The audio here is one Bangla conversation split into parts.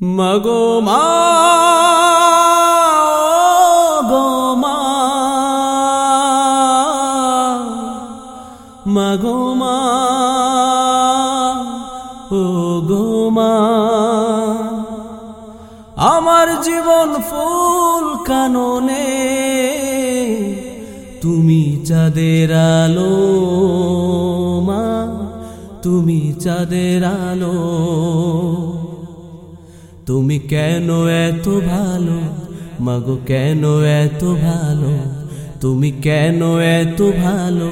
মগো মা মগো মা, ও গো মা, আমার জীবন ফুল কাননে, তুমি চাঁদের আলো মা, তুমি চাঁদের আলো তুমি কেন এত ভালো? মাগো, কেন এত ভালো? তুমি কেন এত ভালো?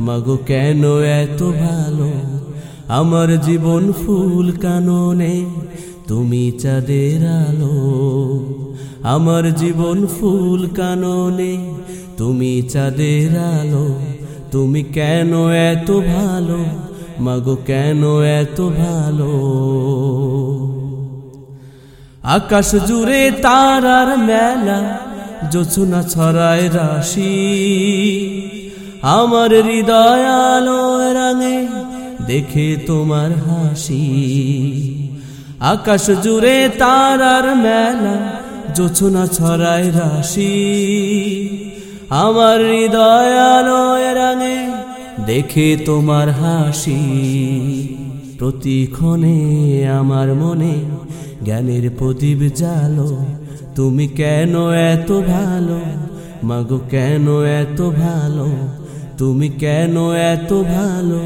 মাগো, কেন এত ভালো? আমার জীবন ফুল কাননে, তুমি চাঁদের আলো। আমার জীবন ফুল কাননে, তুমি চাঁদের আলো। তুমি কেন এত ভালো? মাগো, কেন এত ভালো? আকাশ জুড়ে তারার মেলা, জোছনা ছড়ায় রাশি। আমার হৃদয় আলো রাঙে, দেখে তোমার হাসি। আকাশ জুড়ে তারার মেলা, জোছনা ছড়ায় রাশি। আমার হৃদয় আলো রাঙে, দেখে তোমার হাসি। প্রতিক্ষণে আমার মনে জ্ঞানের প্রদীপ জালো তুমি কেন এত ভালো? মাগো, কেন এত ভালো? তুমি কেন এত ভালো?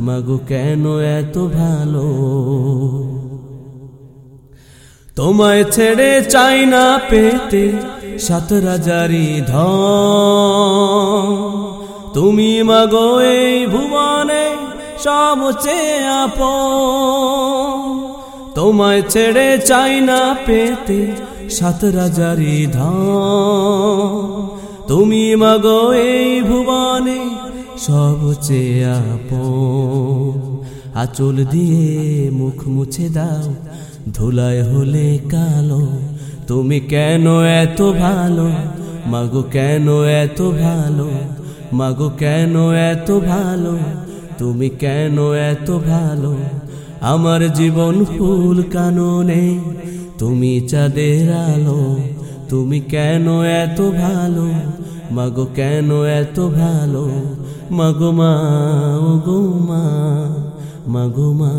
মাগো, কেন এত ভালো? তোমায় ছেড়ে চাই না পেতে সাত রাজারি ধন। তুমি মাগো, এই ভুবনে সবচেয়ে আপন। তোমায় ছেড়ে চাই না পেতে সাত রাজারি তুমি মাগো এই ভুবনে সবচেয়ে আপন। আচল দিয়ে মুখ মুছে দাও, ধুলায় হলে কালো। তুমি কেন এত ভালো? মাগো কেন এত ভালো? মাগো কেন এত ভালো? তুমি কেন এত ভালো? আমার জীবন ফুল কাননে, তুমি চাঁদের আলো, তুমি কেন এত ভালো? মাগো, কেন এত ভালো? মাগো মা, ও গো মা, মাগো মা।